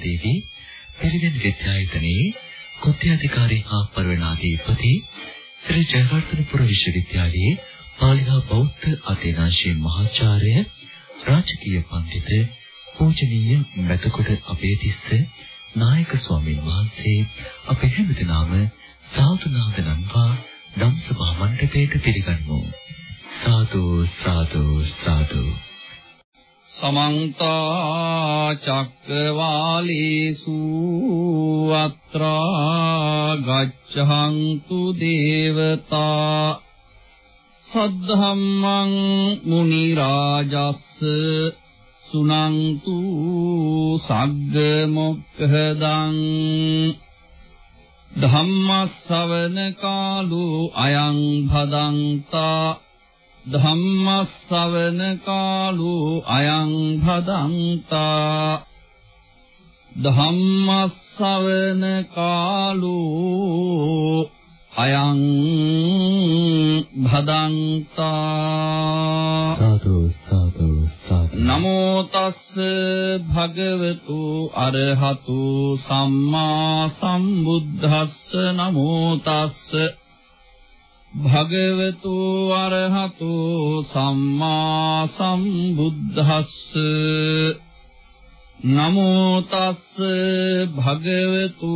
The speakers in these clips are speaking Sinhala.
සුමිත්‍රා මහදේවී පිරිවෙන් විද්‍යායතනයේ කොත්ති අධිකාරී හා පරිවර්තනාධිපති ශ්‍රී ජයවර්ධනපුර විශ්වවිද්‍යාලයේ පාලි හා බෞද්ධ අධ්‍යනාංශයේ මහාචාර්ය රාජකීය පඬිතුක පූජනීය මෙතකොට අපේතිස්ස නායක ස්වාමීන් වහන්සේ අපේ හැමදෙනාම සාදුනාද නම්වා ධම්සභා මණ්ඩපයට පිළිගන්වමු සාදු සාදු සාදු. සමන්ත චක්කවාලේසු අත්‍රා ගච්ඡන්තු දේවතා සද්ධම්මං මුනි රාජස්ස සුනන්තු සග්ග මොක්ඛදං ධම්මස්සවන කාලෝ අයං භදංතා ධම්මස්සවන කාලෝ අයං භදංතා ධම්මස්සවන කාලෝ අයං භදංතා සාදු සාදු සාදු නමෝ තස්ස භගවතු අරහතු සම්මා සම්බුද්දස්ස. නමෝ තස්ස භගවතු අරහතු සම්මා සම්බුද්දස්ස. නමෝ තස්ස භගවතු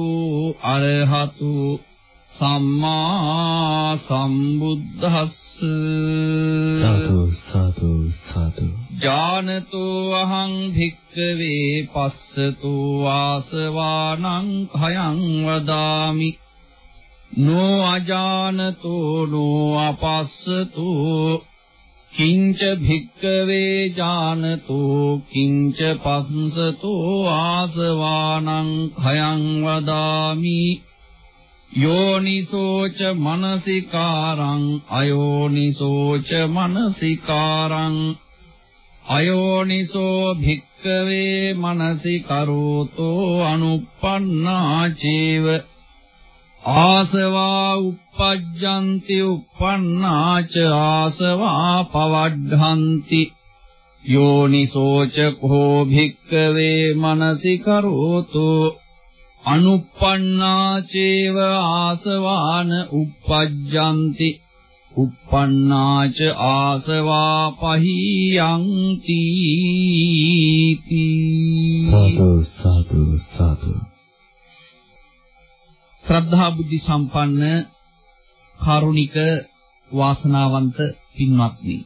අරහතු සම්මා සම්බුද්දස්ස. සාදු සාදු සාදු ජානතෝ අහං භික්ඛවේ පස්සතෝ ආසවානං khයං වදාමි නෝ අජානතෝ නෝ අපස්සතෝ කිංච භික්ඛවේ ජානතෝ කිංච පස්සතෝ ආසවානං khයං වදාමි යෝනිසෝච මනසිකාරං අයෝනිසෝච මනසිකාරං අයෝනිසෝ භික්කවේ මනසිකරෝතෝ අනුප්පන්නා චේව ආසවා uppajjanti uppannāච ආසවා පවඩ්ධಂತಿ යෝනිසෝච කෝ භික්කවේ මනසිකරෝතෝ අනුප්පන්නා චේව ආසවාන uppajjanti uppannāච ආසවා පහියන්ති සාදු සාදු සාදු. ශ්‍රද්ධා බුද්ධ සම්පන්න කාරුණික වාසනාවන්ත පින්වත්නි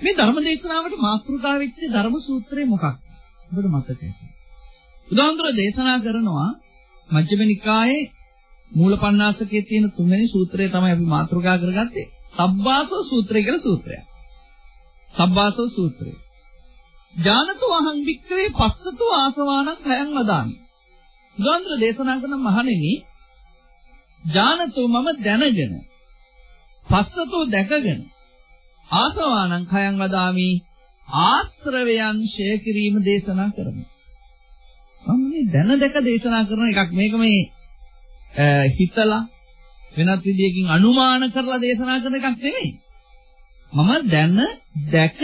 මේ ධර්ම දේශනාවට මාතෘකා වෙච්ච ධර්ම සූත්‍රය මොකක්ද ඔබට මතකයි බුදුහාමුදුරුවෝ දේශනා කරනවා මජ්ක්‍ධිම නිකායේ මූලපණ්ණාසකයේ තියෙන තුන්වෙනි සූත්‍රය තමයි අපි මාතෘකා කරගත්තේ. සබ්බාසෝ සූත්‍රය කියලා සූත්‍රයක්. සබ්බාසෝ සූත්‍රය. ඥානතෝ අහං වික්කවේ පස්සතෝ ආසවානං khයං වදාමි. බුදුහාමුදුරුවෝ දේශනා කරන මහණෙනි ඥානතෝ මම දැනගෙන පස්සතෝ දැකගෙන ආසවානං khයං වදාමි ආශ්‍රවයන් ෂය කිරීම දේශනා කරනවා. මම මේ දැන දැක දේශනා කරන එකක් මේක මේ හිතලා වෙනත් විදියකින් අනුමාන කරලා දේශනා කරන එකක් නෙමෙයි. මම දැන දැක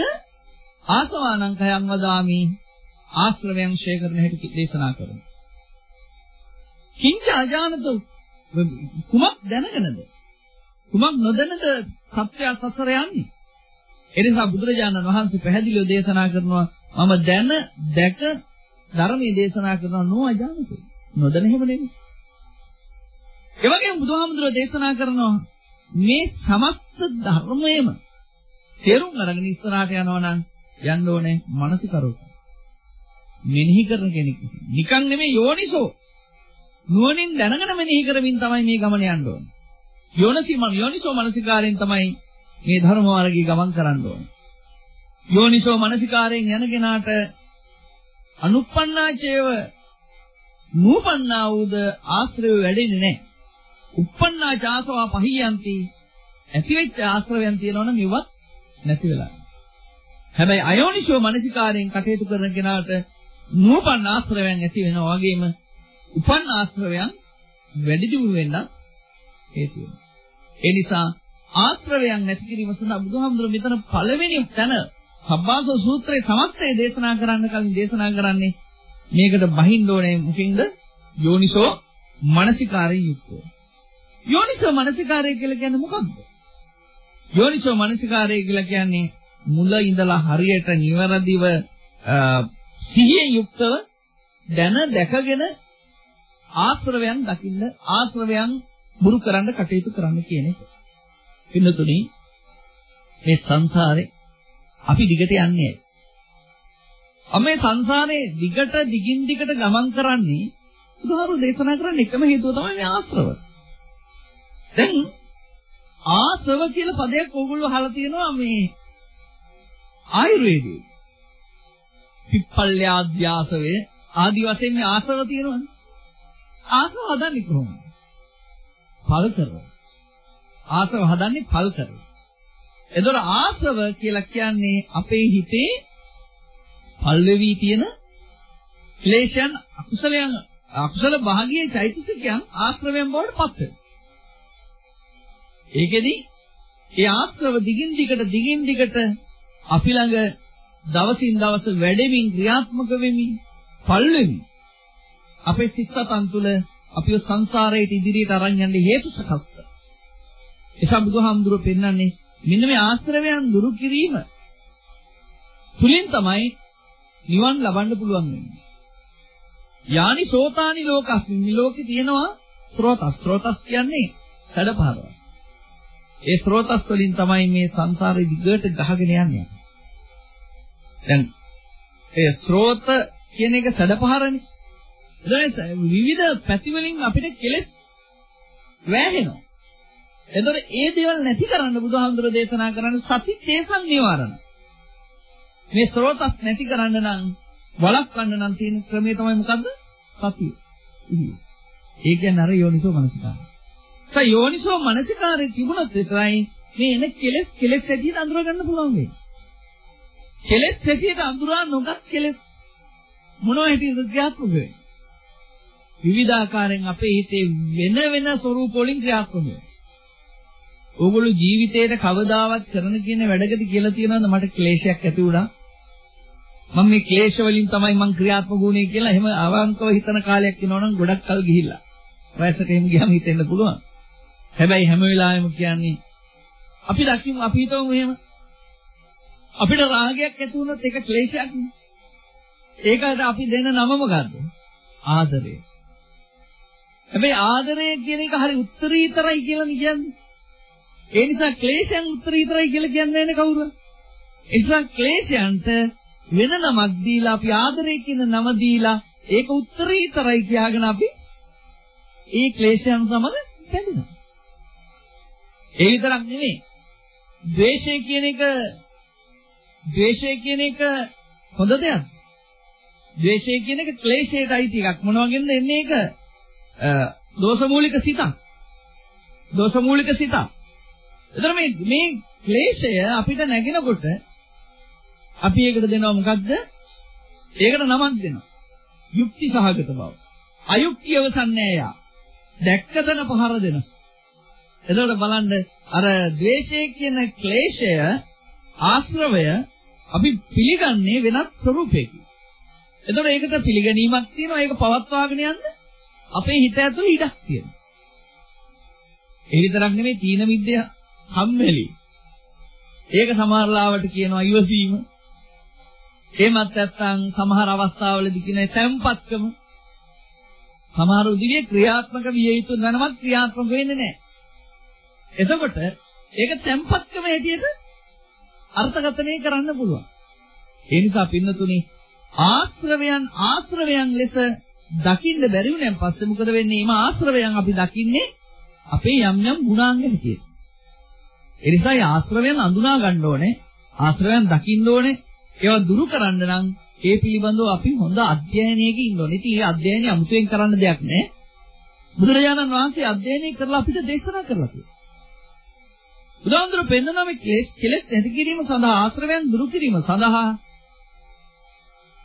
ආසවානං කයං වදාමි ආශ්‍රවයන් ෂේ කරන හැටි දේශනා කරනවා. කිංච අජානත කුමක් දැනගෙනද? කුමක් නොදැනද සත්‍ය සසර යන්නේ? එනිසා බුදුරජාණන් වහන්සේ පැහැදිලිව දේශනා කරනවා මම දැන දැක ධර්මයේ දේශනා කරනවා නෝ අජානතු. නොදැන හැම නෙමෙයි. ඒ වගේම බුදුහාමුදුරුවෝ දේශනා කරනවා මේ සමස්ත ධර්මයේම තේරුම් අරගෙන ඉස්සරහට යනවා නම් යන්න ඕනේ මානසිකරෝග. මෙනෙහි කරන කෙනෙක්. නිකන් නෙමෙයි යෝනිසෝ. නුවණින් දැනගෙන මෙනෙහි කරමින් තමයි මේ ගමන යන්න ඕනේ. යෝනිසි මන යෝනිසෝ මානසිකාරයෙන් තමයි මේ ධර්ම මාර්ගයේ ගමන් කරන්න ඕනේ. යෝනිසෝ මානසිකාරයෙන් යන කෙනාට අනුප්පන්නාචේව නූපන්නා වූද ආශ්‍රය වැඩෙන්නේ නැහැ. උප්පන්නා චාසවා පහියන්ති ඇතිවෙච්ච ආශ්‍රවයන් තියෙනවා නම් ඉවත් නැති වෙලා. හැබැයි අයෝනිසෝ මනසිකාරයෙන් කටයුතු කරන කෙනාට නූපන් ආශ්‍රවයන් ඇති වෙනවා වගේම උපන් ආශ්‍රවයන් වැඩි දියුණු වෙන්න හේතු වෙනවා. ඒ නිසා ආශ්‍රවයන් නැති කිරීම සඳහා බුදුහාමුදුරුවෝ මෙතන පළවෙනි තැන සබ්බාස සූත්‍රයේ සමස්තය දේශනා කරන්න කලින් දේශනා කරන්නේ මේකට බහින්න ඕනේ මොකින්ද? යෝනිසෝ මනසිකාරයෙන් යුක්තව. යෝනිසෝ මනසිකාරය කියලා කියන්නේ මොකක්ද? යෝනිසෝ මනසිකාරය කියලා කියන්නේ මුල ඉඳලා හරියට නිවැරදිව සිහියෙන් යුක්තව දැන දැකගෙන ආශ්‍රවයන් දකින්න ආශ්‍රවයන් බුරු කරන්න කටයුතු කරන්න කියන එක. පින්නතුනි මේ සංසාරේ අපි දිගට යන්නේ. අපි සංසාරේ දිගට දිගින් දිගට ගමන් කරන්නේ බුදුහාරු දේශනා කරන්න එකම හේතුව තමයි මේ ආශ්‍රව. දැන් ආශ්‍රව කියලා පදයක් ඕගොල්ලෝ අහලා තියෙනවා මේ ආයුර්වේදයේ. පිප්පල්යාධ්‍යාසවේ ආදි වශයෙන් මේ ආශ්‍රව තියෙනවනේ. ආශ්‍රව හදන්නේ කොහොමද? පල් කරනවා. ආශ්‍රව හදන්නේ පල් කරනවා. එතකොට ආශ්‍රව කියලා කියන්නේ අපේ හිතේ පල් වෙවි තියෙන ක්ලේශයන් අකුසලයන් අකුසල භාගයේ චෛතසිකයන් ආශ්‍රවයන් බවට පත් වෙනවා. ඒකෙදි ඒ ආශ්‍රව දිගින් දිගට දිගින් දිගට අපි ළඟ දවසින් දවස වැඩෙමින් ක්‍රියාත්මක වෙමින් පල් වෙමින් අපේ සිත්සතන් තුළ අපිව සංසාරයට ඉදිරියට අරන් යන්න හේතු සකස් කර. එසා බුදුහාමුදුරුවෝ පෙන්වන්නේ මෙන්න මේ ආශ්‍රවයන් දුරු කිරීම තුලින් තමයි නිවන් ලබන්න පුළුවන් වෙන්නේ. යානි සෝතානි ලෝකස්මින් මේ ලෝකේ තියෙනවා ස්රෝතස් ස්රෝතස් කියන්නේ සැඩපහරව. ඒ ස්රෝතස් වලින් තමයි මේ සංසාරේ දිගට ගහගෙන යන්නේ. දැන් ඒ ස්රෝත කියන එක සැඩපහරනේ. එතන විවිධ පැති වලින් අපිට කෙලෙස් වැහෙනවා. එතකොට ඒ දේවල් නැති කරන්න බුදුහාමුදුර දේශනා කරන්නේ සති තේසං නිවාරණ. මේ ස්රෝතස් නැති කරන්න නම් වළක්වන්න නම් තියෙන ක්‍රමය තමයි මොකද්ද? සතිය. ඒ කියන්නේ අර යෝනිසෝ මනසිකාරය. ඒ යෝනිසෝ මනසිකාරය තිබුණොත් විතරයි මේ එන කෙලෙස් කෙලෙස් හැටියට අඳුර ගන්න පුළුවන් වෙන්නේ. කෙලෙස් හැටියට අඳුරා නොගත් කෙලෙස් මොනවා හැටියද ක්‍රියාත්මක වෙන්නේ? විවිධාකාරයෙන් අපේ හිතේ වෙන වෙන ස්වරූප වලින් ක්‍රියාත්මක වෙනවා. ඕගොල්ලෝ ජීවිතේට කවදාවත් කරන කියන වැඩකට කියලා තියනවද මට ක්ලේශයක් ඇති වුණා. මම මේ ක්ලේශ වලින් තමයි මං ක්‍රියාත්මක වුණේ කියලා එහෙම අවංකව හිතන කාලයක් ඉනවනම් ගොඩක් කල් ගිහිල්ලා. වයසට එහෙම ගියාම හිතෙන්න පුළුවන්. හැබැයි හැම වෙලාවෙම කියන්නේ අපි දකිමු අපි හිතමු එහෙම. අපිට රාගයක් ඇති වුණොත් ඒක ක්ලේශයක් නේ. ඒකට අපි දෙන නම මොකද්ද? ආදරය. හැබැයි ආදරය කියන එක හරි උත්තරීතරයි කියලා කියන්නේ. ඒ නිසා ක්ලේශයන් උත්තරීතරයි කියලා කියන්නේ නැහැ කවුරුත්. ඒ නිසා ක්ලේශයන්ට වෙන නමක් දීලා අපි ආදරය කියන නම දීලා ඒක උත්තරීතරයි කියාගෙන අපි ඒ ක්ලේශයන් සමග බැඳෙනවා. ඒ විතරක් නෙමෙයි. ද්වේෂය කියන එක ද්වේෂය කියන එක හොඳ දෙයක්. ද්වේෂය කියන එක ක්ලේශයට අයිති එකක්. මොන වගේද එන්නේ ඒක? දෝෂමූලික සිතක්. දෝෂමූලික සිතක්. එතන මේ මේ ක්ලේශය අපිට නැගෙනකොට අපි ඒකට දෙනවා මොකද්ද? ඒකට නමක් දෙනවා. යුක්ති සහගත බව. අයුක්තිය අවසන්නේ යා. දැක්කතන පහර දෙනවා. එතකොට බලන්න අර ද්වේෂය කියන ක්ලේශය ආශ්‍රවය අපි පිළිගන්නේ වෙනත් ස්වරූපයකින්. එතකොට ඒකට පිළිගැනීමක් තියෙනවා ඒක පවත්වාගෙන යන්න අපේ හිත ඇතුළේ ඉඩක් තියෙනවා. ඒ විතරක් නෙමෙයි තීන මිද්‍ය සම්මෙලි. ඒක සමහරලාවට කියනවා ඉවසීම. එහෙමත් නැත්නම් සමහර අවස්ථාවලදී කියන තැම්පත්කම. සමහර උදිගේ ක්‍රියාත්මක විය යුතු දැනවත් ක්‍රියාත්මක වෙන්නේ නැහැ. එතකොට ඒක තැම්පත්කම හැටියට අර්ථකථනය කරන්න පුළුවන්. ඒ නිසා පින්නතුනි ආශ්‍රවයන් ආශ්‍රවයන් ලෙස දකින්න බැරි වුණාන් පස්සේ මොකද වෙන්නේ? මේ ආශ්‍රවයන් අපි දකින්නේ අපේ යම් යම් ගුණාංග හැටියට. ඒ නිසා ආශ්‍රවයන් අඳුනා ගන්න ඕනේ. ආශ්‍රවයන් දකින්න ඕනේ. ඒවා දුරු කරන්න නම් ඒ පිළිබඳව අපි හොඳ අධ්‍යයනයක ඉන්න ඕනේ. ඉතින් මේ අධ්‍යයනය අමුතුවෙන් කරන්න දෙයක් නෑ. බුදුරජාණන් වහන්සේ අධ්‍යයනය කරලා අපිට දේශනා කරලා තියෙනවා. බුදුහාමුදුරු පෙන්වන මේ කෙලෙස් නැති කිරීම සඳහා ආශ්‍රවයන් දුරු කිරීම සඳහා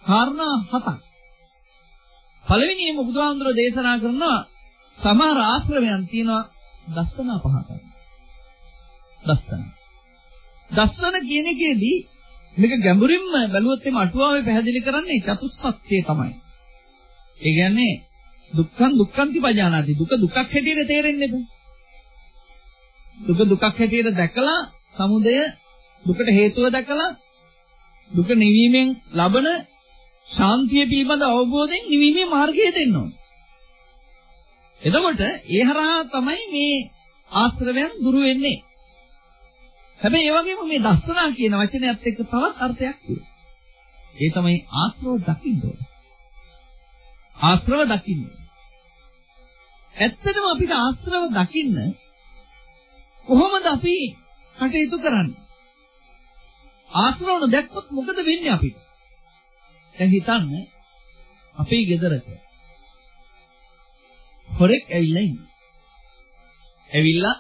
කාරණා හතක්. පළවෙනියම බුදුහාමුදුරු දේශනා කරන සමහර ආශ්‍රවයන් තියෙනවා දස්සනා පහක්. දස්සන. දස්සන කියන එකේදී මේක ගැඹුරින්ම බැලුවොත් එimhe අටුවාවේ පැහැදිලි කරන්නේ චතුස්සත්‍යය තමයි. ඒ කියන්නේ දුක්ඛං දුක්ඛන්ති පජානාති. දුක දුකක් හැටියට තේරෙන්නේ නැහැ. දුක දුකක් හැටියට දැකලා සමුදය දුකට හේතුව දැකලා දුක නිවීමෙන් ලබන ශාන්තිය පිළිබඳ අවබෝධයෙන් නිවීමේ මාර්ගය දෙන්න ඕනේ. එතකොට ඒ හරහා තමයි මේ ආශ්‍රවයන් දුරු වෙන්නේ. හැබැයි ඒ වගේම මේ දස්සනා කියන වචනයත් එක්ක තවත් අර්ථයක් තියෙනවා. ඒ තමයි ආශ්‍රව දකින්න ඕනේ. ආශ්‍රව දකින්න. ඇත්තටම අපිට ආශ්‍රව දකින්න කොහොමද අපි කටයුතු කරන්නේ? ආශ්‍රවන දැක්කොත් මොකද වෙන්නේ අපිට? දැන් හිතන්න අපේ ගෙදරක හොරෙක් ඇවිල්ලා ඉන්නවා. ඇවිල්ලා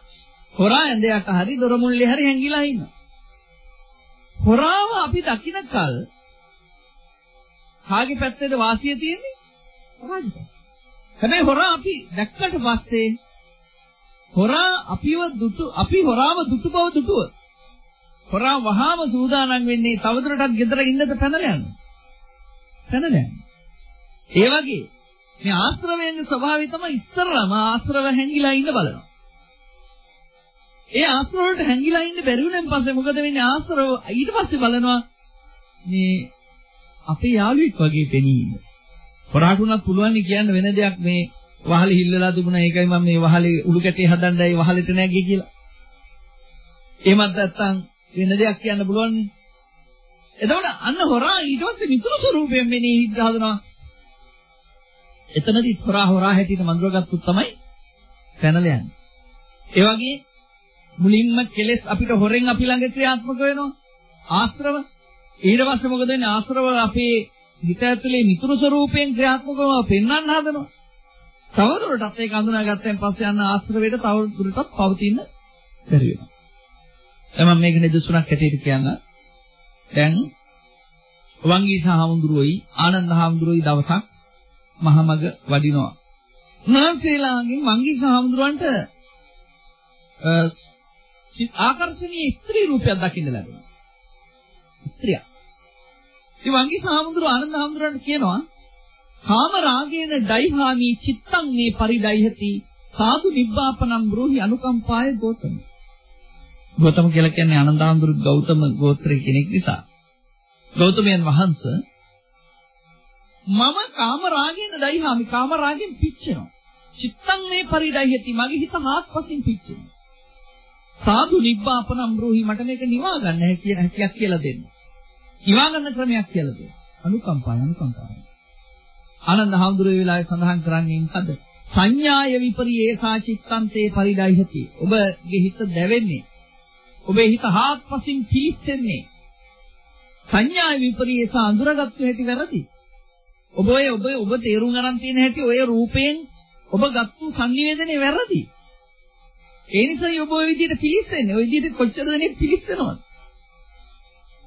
හොරා ඇඳයට හරි දොර මුල්ලේ හරි හැංගිලා ඉන්නවා. හොරාව අපි දකින්න කල කාගේ පැත්තේද වාසිය තියෙන්නේ? හොරාගේ පැත්තේ. හැබැයි හොරා අපි දැක්කට පස්සේ හොරා අපිව දුටු අපි හොරාව දුටු බව දුටුව. හොරා වහාම සූදානම් වෙන්නේ තවදුරටත් ගෙදර ඉන්නද පැනලා යන්න. පැනලා යන්න. ඒ වගේ මේ ආශ්‍රවයන්ගේ ස්වභාවය තමයි ඉස්සරලම ආශ්‍රව හැංගිලා ඉන්න බලනවා. ඒ ආශ්‍රව වලට හැංගිලා ඉන්න බැරි වුණාන් පස්සේ මොකද වෙන්නේ ආශ්‍රව ඊට පස්සේ බලනවා මේ අපේ යාළුවෙක් වගේ පෙනී ඉන්න. හොරාට උනත් පුළුවන් නේ කියන්න වෙන දෙයක් මේ වහලේ හිල්ලලා තිබුණා ඒකයි මම මේ වහලේ උළු කැටේ හදන්නයි වහලෙට නැගී කියලා. එහෙමත් නැත්නම් වෙන දෙයක් කියන්න පුළුවන් නේ. එතකොට අන්න හොරා ඊට පස්සේ මිතුරු ස්වරූපයෙන් මෙනේ හිත හදනවා. එතනදී හොරා හොරා හැටියට මඳුරගත්තොත් තමයි පැනලා යන්නේ. ඒ වගේ මුලින්ම කෙලෙස් අපිට හොරෙන් අපි ළඟ ක්‍රියාත්මක වෙනවා. ආශ්‍රව ඊට පස්සේ මොකද වෙන්නේ ආශ්‍රව අපේ හිත ඇතුලේ මිතුරු ස්වරූපයෙන් ක්‍රියාත්මක වෙනවා පෙන්වන්න හදනවා. තවදුරටත් ඒක අඳුනාගත්තෙන් පස්සේ යන ආශ්‍රවයට තවදුරටත් පවතින බැරි වෙනවා. දැන් මම මේක නිදසුනක් හැටියට කියන්න. දැන් වංගී සහමුදුරුවෝයි ආනන්ද හාමුදුරුවෝයි දවසක් මහමග වඩිනවා. උන්වහන්සේලාගෙන් වංගී සහමුදුරුවන්ට ආකර්ෂණීය ස්ත්‍රී රූපයක් දකින්න ලැබුණා. ස්ත්‍රියක්. ඉතින් වංගී සහමුදුරුවෝ ආනන්ද හාමුදුරුවන්ට කියනවා කාම රාගේන ඩයිහාමි චිත්තං මේ පරිඩයිහති සාදු නිබ්බාපනම් බ්‍රෝහි අනුකම්පාය ගෝතම ගෞතම කියලා කියන්නේ ආනන්දාඳුරු ගෞතම ගෝත්‍රයේ කෙනෙක් නිසා. ගෞතමයන් වහන්සේ මම කාම රාගයෙන් දයිහාමි කාම රාගයෙන් පිච්චෙනවා. චිත්තං මේ පරිඩයති මගේ හිත හාත්පසින් පිච්චෙනවා. සාදු නිබ්බාපනම් රෝහි මට මේක නිවා ගන්න හැකිය හැකියක් කියලා දෙන්න. නිවා ගන්න ක්‍රමයක් කියලා දෙන්න. අනුකම්පාය අනුකම්පාය. ආනන්ද හාමුදුරුවෝ වෙලාවේ සඳහන් කරන්නේ මොකද? සංඥාය විපරියේසා චිත්තන්තේ පරිඩයති. ඔබගේ හිත දැවෙන්නේ ඔබේ හිත හාත්පසින් පිලිස්සෙන්නේ. සංඥා විපරීත අඳුරගත්තු හැටි වැරදි. ඔබ ඔය ඔබ ඔබ තේරුම් ගන්න තියෙන හැටි ඔය රූපයෙන් ඔබ ගත්තු සංනිවේදනයේ වැරදි. ඒ නිසා ඔබ ওই විදිහට පිලිස්සෙන්නේ. ওই විදිහට කොච්චර දෙනෙක් පිලිස්සනවද?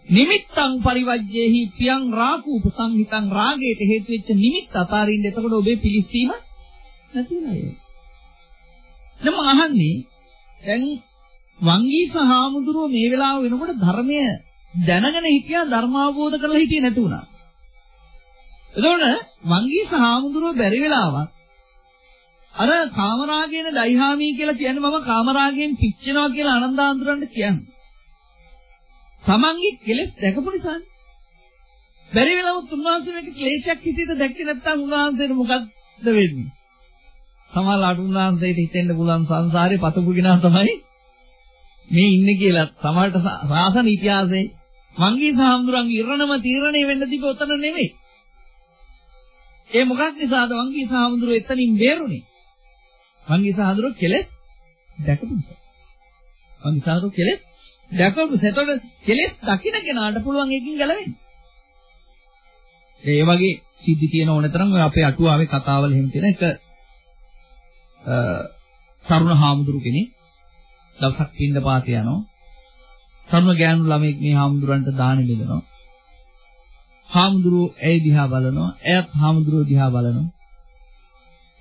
නිමිත්තං පරිවජ්ජේහි පියං රාකූප සංහිතං රාගයට හේතු වෙච්ච නිමිත්ත අතාරින්න එතකොට ඔබේ පිලිස්සීම නැති වෙනවා. දැන් මම අහන්නේ දැන් වංගීස හාමුදුරුව මේ වෙලාව වෙනකොට ධර්මය දැනගෙන හිටියා ධර්ම අවබෝධ කරලා හිටියේ නැති වුණා. එතකොට වංගීස හාමුදුරුව බැරි වෙලාවක් අර කාමරාගයෙන් දයිහාමි කියලා කියන්නේ මම කාමරාගයෙන් පිච්චෙනවා කියලා ආනන්දාඳුරන්ට කියන්නේ. තමන්ගේ කෙලෙස් දැකපු නිසානේ. බැරි වෙලාවත් උන්වහන්සේ මේක ක්ලේශයක් හිතේට දැක්කේ නැත්නම් උන්වහන්සේට මොකක්ද වෙන්නේ? සමහරවිට උන්වහන්සේට හිතෙන්න පුළුවන් සංසාරේ පතපු කෙනා තමයි මේ ඉන්නේ කියලා සමහරට සාසන ඉතිහාසයේ මංගී සාහඳුරන්ගේ ඉරණම තීරණය වෙන්න තිබෙ උතන නෙමෙයි. ඒ මොකක් නිසාද මංගී සාහඳුරෝ එතනින් බේරුනේ? මංගී සාහඳුරෝ කෙලෙස් දැකපු නිසා. මංගී සාහඳුරෝ කෙලෙස් දැකපු නිසා. එතකොට කෙලෙස් දකින්න කෙනාට පුළුවන් එකකින් ගැලවෙන්න. ඒ වගේ සිද්ධි තියෙන ඕන තරම් ඔය අපේ අටුවාවේ කතාවල එහෙම තියෙන එක තරුණ හාමුදුරු කෙනෙක් දවසක් පින්න පාත යනවා. තරුණ ගෑනු ළමෙක් මේ හාමුදුරන්ට දානෙ බෙදනවා. හාමුදුරුවෝ ඇයි දිහා බලනවා. එයත් හාමුදුරුවෝ දිහා බලනවා.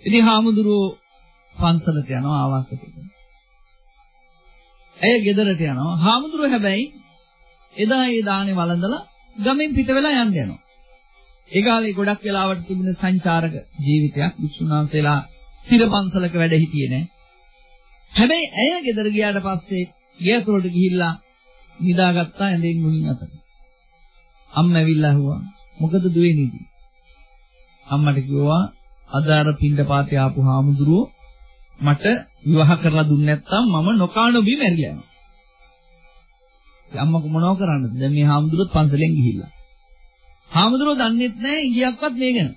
ඉතින් හාමුදුරුවෝ පන්සලට යනවා ආවාසයට. ඇය ගෙදරට යනවා. හාමුදුරුවෝ හැබැයි එදා ඒ දානේ වළඳලා ගමෙන් පිට වෙලා යන්න යනවා. ඒ කාලේ ගොඩක් වෙලාවට තිබුණ සංචාරක ජීවිතයක් විසුණු වහන්සේලා ස්ථිර පන්සලක වැඩ හිටියේ නෑ. හැබැයි ඇය ගෙදර ගියාට පස්සේ ගෙයතුරට ගිහිල්ලා නිදාගත්තා ඇඳෙන් මුලින් අතට. අම්ම ඇවිල්ලා ඇහුවා මොකද දුවේ නේද? අම්මට කිව්වා අද අර පින්ඩපාතේ ආපු හාමුදුරුවෝ මට විවාහ කරලා දුන්නේ නැත්නම් මම නොකානොබී මැරිලා යනවා. අම්මක මොනව කරන්නද? දැන් මේ හාමුදුරුවොත් පන්සලෙන් ගිහිල්ලා. හාමුදුරුවෝ දන්නේත් නැහැ ඉංගියක්වත් මේ ගැන.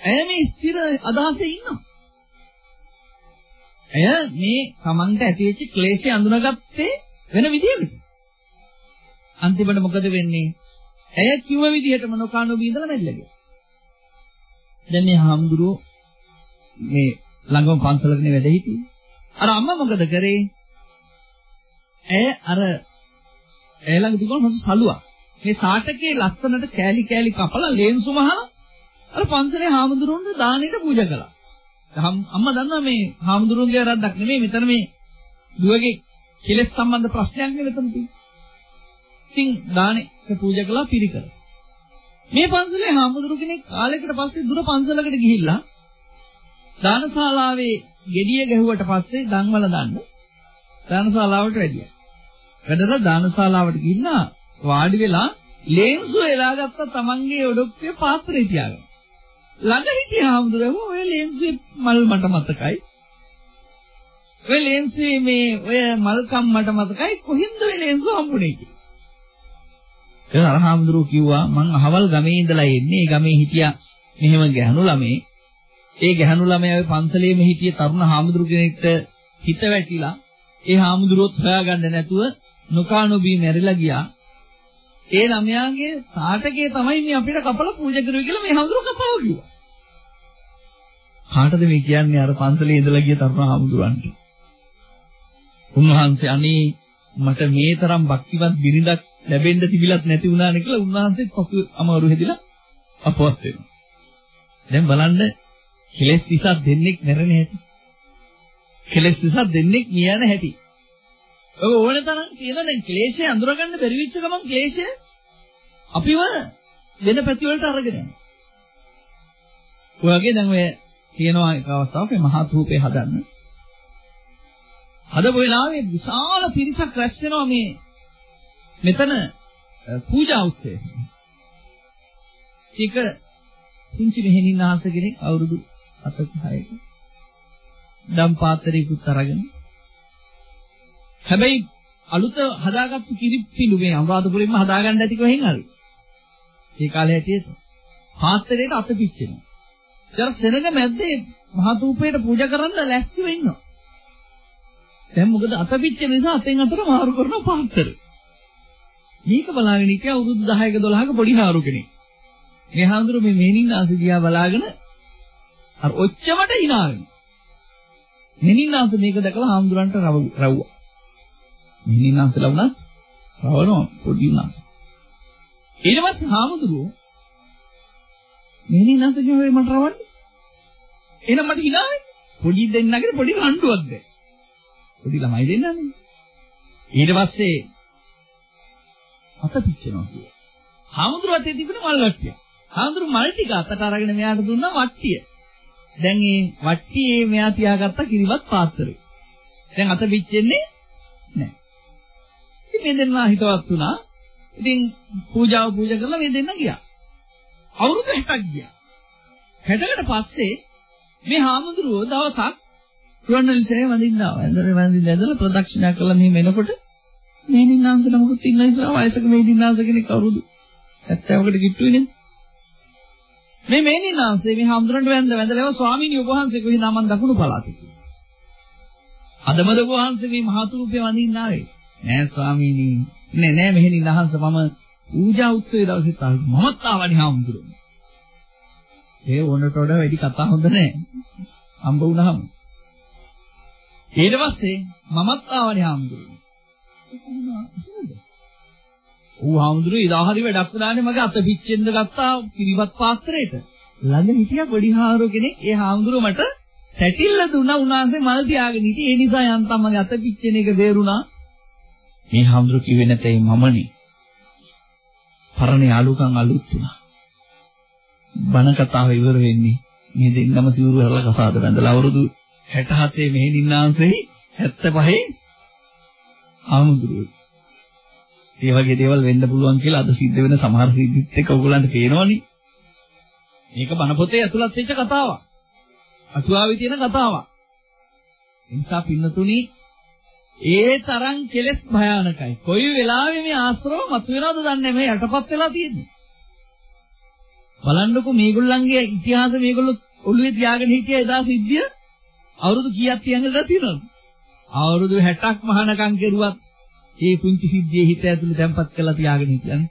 ඇය මේ ස්ථිර අදහසේ ඉන්නවා. ඇය මේ Tamanට ඇතිවෙච්ච ක්ලේශය අඳුනගත්තේ වෙන විදියකට. අන්තිමට මොකද වෙන්නේ? ඇය කිව්ව විදිහටම නොකානොබී ඉඳලා මැරිලා ගියා. දැන් මේ හාමුදුරුවෝ මේ ළඟම පන්සලකනේ වැඩ හිටියේ. අර අම්මා මොකද කරේ? ඇය අර ඇය ළඟ තිබුණ හොඳ සලුවක්. මේ සාටකේ ලස්සනට කෑලි කෑලි කපලා ලේන්සු මහලා අර පන්සලේ හාමුදුරුවන්ට දානෙට පූජා කළා. අම්මා දන්නවා මේ හාමුදුරුවන්ගේ වැරද්දක් නෙමෙයි මෙතන මේ දුවගේ කෙලෙස් සම්බන්ධ ප්‍රශ්නයක් නෙවෙයි මෙතන තියෙන්නේ. ඉතින් දානෙට පූජා කළා පිරිකර. මේ පන්සලේ හාමුදුරු කෙනෙක් කාලයකට පස්සේ දුර පන්සලකට ගිහිල්ලා දානශාලාවේ gediya ගැහුවට පස්සේ දන්වල දාන්න දානශාලාවට වැඩියා. වැඩලා දානශාලාවට ගිහිල්ලා වාඩි වෙලා ලේන්සු එලාගත්ත තමන්ගේ ඔඩොක්කේ පාත්‍රේ තියාගෙන. ළඟ හිටිය හාමුදුරුවෝ ඔය ලේන්සුවේ මල් මට මතකයි. ඔය ලේන්සුවේ මේ ඔය මල්කම් මට මතකයි කොහින්ද ඔය ලේන්සු හම්බුනේ කියලා. ඒ අර හාමුදුරුවෝ කිව්වා මං අහවල් ගමේ ඉඳලා එන්නේ. ඒ ගමේ හිටියා මෙහෙම ගැහණු ළමේ. ඒ ගැහණු ළමයා ඔය පන්සලේම හිටිය තරුණ හාමුදුරු කෙනෙක්ට හිත වැටිලා ඒ හාමුදුරුවොත් හොයාගන්න නැතුව නොකානොබී මැරිලා ගියා. ඒ ළමයාගේ සාටකේ තමයි මේ අපිට කපලා පූජා කරුවේ කියලා මේ හාමුදුරුවෝ කතාව කිව්වා. කාටද මේ කියන්නේ අර පන්සලේ ඉඳලා ගිය තරුණ හාමුදුරන්ට? උන්වහන්සේ අනේ මට මේ තරම් භක්තිවත් බිරිඳක් ලැබෙන්න තිබිලත් නැති වුණානේ කියලා උන්වහන්සේත් පසු අමාරු හැදිලා අපවත් වෙනවා. දැන් බලන්න කෙලෙස් නිසා දෙන්නෙක් මැරෙන හැටි. කෙලෙස් නිසා දෙන්නෙක් මියන හැටි. ඔය ඕන තරම් තියෙන දැන් ක්ලේශය අඳුරගන්න බැරි වෙච්ච ගමන් ක්ලේශය අපිව වෙන පැති වලට අරගෙන යනවා. ඔය වගේ දැන් ඔය තියෙනවා එක අවස්ථාවක මහා ධූපේ හදන්න. හදපු වෙලාවේ විශාල පිරිසක් රැස් වෙනවා මේ මෙතන පූජා උත්සවය. ඒක පුංචි මෙහෙණින් ආස කෙනෙක් අවුරුදු 7ක 6ක දම් පාත්‍රයකුත් අරගෙන හැබැයි අලුත හදාගත්තු කිරිප්පිලු මේ අනුරාධපුරෙන්ම හදාගන්න ඇති කොහෙන් හරි. ඒ කාලේ හැටියට පාත්‍රයට අත පිච්චෙනවා. ඊට සෙනඟ මැද්දේ මහතූපයට පූජා කරන්න ලැස්තිව ඉන්නවා. දැන් මොකද අත පිච්චෙන නිසා අතෙන් අතට මාරු කරන පාත්‍රය. මේක බලාගෙන හිටියා අවුරුදු 10ක 12ක පොඩි හාරු කෙනෙක්. මේ හාමුදුරු මේ මෙනින්නාස දිහා බලාගෙන අර ඔච්චමට hina වෙනවා. මෙනින්නාස මේක දැකලා හාමුදුරන්ට රවුවා. මෙනින්නාසලා වුණත් රවනවා පොඩි උනා. ඊට පස්සේ හාමුදුරුවෝ මෙනින්නාස කියවේ මට රවන්නේ. එහෙනම් මට hina වෙන්නේ. පොඩි දෙන්නගේ පොඩි රණ්ඩුවක් දැන්. පොඩි ළමයි දෙන්නනේ. ඊට පස්සේ අත පිච්චෙනවා කියලා. හාමුදුරුවෝ අතේ තිබුණ මල් වට්ටිය. හාමුදුරු මල් ටික අතට අරගෙන මෙයාට දුන්නා වට්ටිය. දැන් මේ වට්ටියේ මෙයා තියාගත්ත කිරිවත් පාත්‍රය. දැන් අත පිච්චෙන්නේ නැහැ. ඉතින් මේ දෙන්නා හිතවත් වුණා. ඉතින් පූජාව පූජා කරලා මේ දෙන්න ගියා. අවුරුදු 60ක් ගියා. 60කට පස්සේ මේ හාමුදුරුවෝ දවසක් රුවන්වැලිසෑය වඳින්න ආවා. ඇඳලා වඳින්න ඇඳලා ප්‍රදක්ෂිනා කළා මෙහෙම එනකොට මේ නින්නාන්ත නමකුත් ඉන්න නිසා වයසක මේ නින්නාන්ත කෙනෙක් අවුරුදු 70කට කිට්ටුවේ නේද? මේ මේ නින්නාන්සේ මේ හාමුදුරන්ට වැඳ වැඳලව ස්වාමීනි ඔබ වහන්සේ කොහේ නමන් දකුණු පළාතේ. අදමද ඔබ වහන්සේ මේ මහතුරුපේ වඳින්න ආවේ. නෑ ස්වාමීනි. නෑ නෑ මෙහෙ නින්නාන්ස මම පූජා උත්සවයේ දවසෙත් ආවා. මමත් ආවනේ හාමුදුරුවෝ. ඒ ඕනට වඩා වැඩි කතා හොඳ නෑ. හම්බ වුණාම. ඊට පස්සේ මමත් ආවනේ හාමුදුරුවෝ. ඌ හාමුදුරුවෝ ඉදා හරි වැඩක් වුණානේ මගේ අත පිච්චෙන්ද ගත්තා පිරිවත් පාත්‍රයට. ළඟ හිටියා පොඩි හාමුදුරුවෝ කෙනෙක්. ඒ හාමුදුරුවෝ මට තැටිල්ල දුන්නා උන්වහන්සේ මල් තියාගෙන හිටියේ. ඒ නිසා යන්තම් මගේ අත පිච්චෙන එක බේරුණා. මේ හාමුදුරු කිව්වේ නැතේ මමනේ. පරණ යාළුකම් අලුත් වුණා. බණ කතාව ඉවර වෙන්නේ මේ දෙන්නම සිවුරු හරලා කසාද බැඳලා අවුරුදු 67 මෙහෙණින්නාන්සේ 75 ආමුදුරුවෝ. ඒ වගේ දේවල් වෙන්න පුළුවන් කියලා අද සිද්ධ වෙන සමහර සිද්ධිත් එක්ක ඔයගොල්ලන්ට පේනවනේ. මේක බණ පොතේ ඇතුළත් වෙච්ච කතාවක්. අටුවාවේ තියෙන කතාවක්. ඒ නිසා පින්නතුනි ඒ තරම් කෙලස් භයානකයි. කොයි වෙලාවෙ මේ ආශ්‍රව මතුවෙනවද දන්නේ මේ යටපත් වෙලා තියෙන්නේ. බලන්නකෝ මේගොල්ලන්ගේ ඉතිහාස මේගොල්ලෝ ඔළුවේ තියාගෙන හිටිය එදා සිද්ධිය අවුරුදු කීයක් තියන්නද තියෙනවද? අවුරුදු 60ක් මහානකම් කෙරුවත් මේ පුංචි සිද්ධියේ හිත ඇතුලේ තැම්පත් කරලා තියාගෙන හිටියනේ.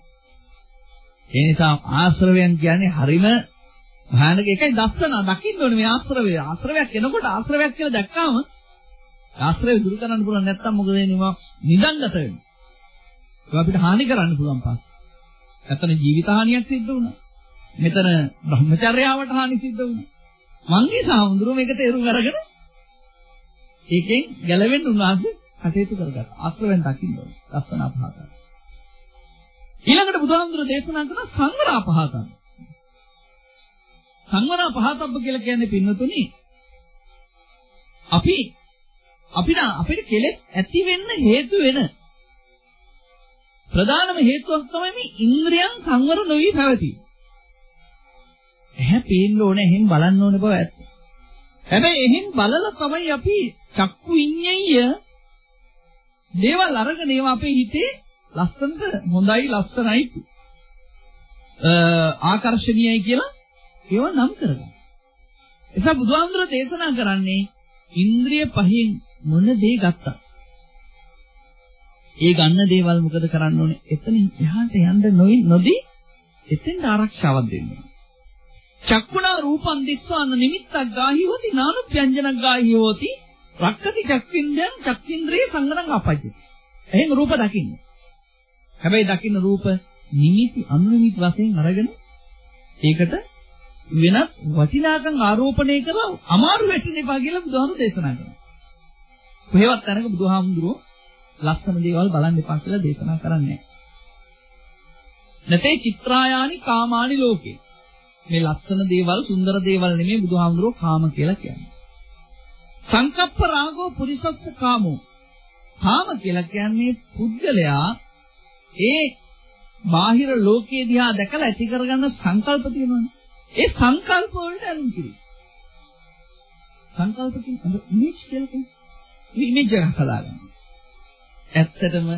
ඒ නිසා ආශ්‍රවයන් කියන්නේ හරිම භයානක එකයි දස්සන දකින්න ඕනේ මේ ආශ්‍රවය. ආශ්‍රවයක් එනකොට ආශ්‍රවයක් කියලා දැක්කාම ආශ්‍රවය දුරු කරන්න පුළුවන් නැත්තම් මොකද වෙන්නේ? නිදන්ගත වෙනවා. ඒක අපිට හානි කරන්න පුළුවන් පාස්. ඇත්තන ජීවිත හානියක් සිද්ධ වුණා. මෙතන බ්‍රහ්මචර්යාවට හානි සිද්ධ වුණා. මංගේ සාමුදුරුව මේක තේරුම් අරගෙන ඒකෙන් ගැලවෙන්න උන්වහන්සේ කටයුතු කරගත්තා. ආශ්‍රවෙන් දකින්න ඕනේ. ලස්සන අපහාතයි. ඊළඟට බුදුහාමුදුරුවෝ දේශනා කරන සංවර අපහාතයි. සංවර අපහාතබ්බ කියලා කියන්නේ පින්නතුනි අපි අපිට අපිට කෙලෙස් ඇති වෙන්න හේතු වෙන ප්‍රධානම හේතුවක් තමයි මේ ඉන්ද්‍රියන් සංවර නොවි පැවතීම. ඇහැ පේන්න ඕනේ, එහෙන් බලන්න ඕනේ බව ඇත්ත. හැබැයි එහෙන් බලලා තමයි අපි චක්කු විඤ්ඤාය දේවල් අරගෙන ඒවා අපේ හිතේ ලස්සනට හොඳයි ලස්සනයි ආකර්ශනීයයි කියලා ඒවා නම් කරගන්න. එසා බුදුහාමුදුර දේශනා කරන්නේ ඉන්ද්‍රිය පහෙන් මොන දේ ගත්තා. ඒ ගන්න දේවල් මොකද කරන්න ඕනේ? එතනින් එහාට යන්න නොදී එතෙන් ආරක්ෂාවක් දෙන්න ඕනේ. චක්කුණා රූපං දිස්වාන නිමිත්තක් ගාහි හොති නානුප්‍යංජනක් ගාහි හොති රක්කති චක්කින්දයන් චක්කින්ද්‍රේ සංගරං අපජ්ජති. එහෙන් රූප දකින්න. හැබැයි දකින්න රූප නිමිති අනුනිමිති වශයෙන් අරගෙන ඒකට වෙනත් වටිනාකම් ආරෝපණය කරලා අමාරු වෙටින් එපා කියලා බුදුහාමුදුරු දේශනා කරනවා. කොහෙවත් තැනක බුදුහාමුදුරුවෝ ලස්සන දේවල් බලන්න එපා කියලා දේශනා කරන්නේ නැහැ. නැතේ චිත්‍රායානි කාමානි ලෝකේ. මේ ලස්සන දේවල් සුන්දර දේවල් නෙමෙයි බුදුහාමුදුරුවෝ කාම කියලා කියන්නේ. සංකප්ප රාගෝ පුරිසස්ස කාමෝ. කාම කියලා කියන්නේ පුද්ගලයා ඒ බාහිර ලෝකයේ දිහා දැකලා ඇති කරගන්න සංකල්ප තියෙනවනේ. ඒ සංකල්ප වලට අනුන් කිරි. සංකල්ප කියන්නේ ඉමේජ් කියලා කියන්නේ. ඉමේජ් එකක් හදාගන්න. ඇත්තටම